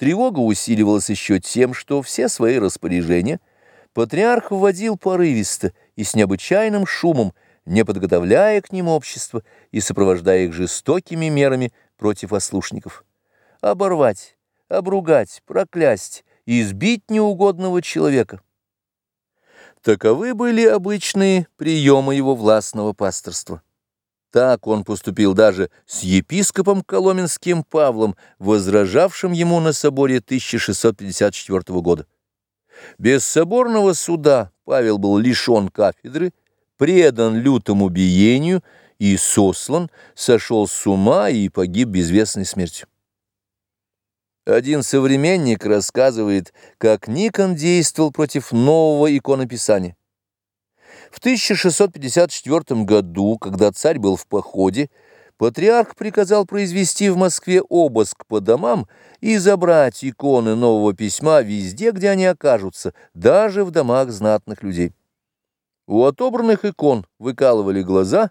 Тревога усиливалась еще тем, что все свои распоряжения патриарх вводил порывисто и с необычайным шумом, не подготовляя к ним общество и сопровождая их жестокими мерами против ослушников. Оборвать, обругать, проклясть, избить неугодного человека. Таковы были обычные приемы его властного пасторства. Так он поступил даже с епископом Коломенским Павлом, возражавшим ему на соборе 1654 года. Без соборного суда Павел был лишен кафедры, предан лютому биению и сослан, сошел с ума и погиб безвестной смертью. Один современник рассказывает, как Никон действовал против нового иконописания. В 1654 году, когда царь был в походе, патриарх приказал произвести в Москве обыск по домам и забрать иконы нового письма везде, где они окажутся, даже в домах знатных людей. У отобранных икон выкалывали глаза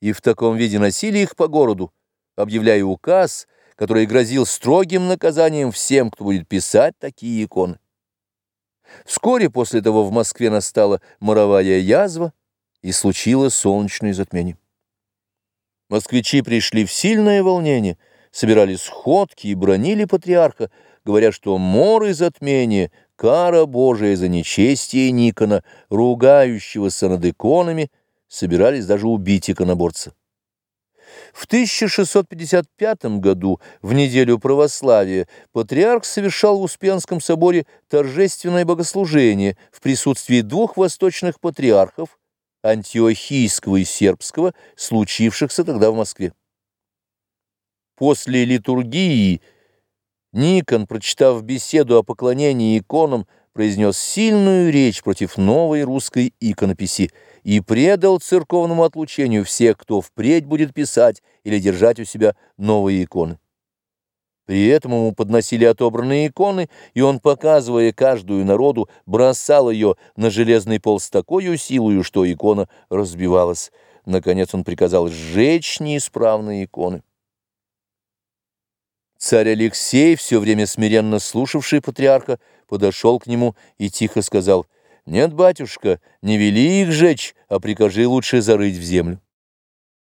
и в таком виде носили их по городу, объявляя указ, который грозил строгим наказанием всем, кто будет писать такие иконы. Вскоре после того в Москве настала моровая язва и случилось солнечное затмение. Москвичи пришли в сильное волнение, собирали сходки и бронили патриарха, говоря, что мор и затмение — кара Божия за нечестие Никона, ругающегося над иконами, собирались даже убить иконоборца. В 1655 году, в неделю православия, патриарх совершал в Успенском соборе торжественное богослужение в присутствии двух восточных патриархов, антиохийского и сербского, случившихся тогда в Москве. После литургии Никон, прочитав беседу о поклонении иконам, произнес сильную речь против новой русской иконописи и предал церковному отлучению всех, кто впредь будет писать или держать у себя новые иконы. При этом ему подносили отобранные иконы, и он, показывая каждую народу, бросал ее на железный пол с такой силой, что икона разбивалась. Наконец он приказал сжечь неисправные иконы. Царь Алексей, все время смиренно слушавший патриарха, подошел к нему и тихо сказал, «Нет, батюшка, не вели их жечь, а прикажи лучше зарыть в землю».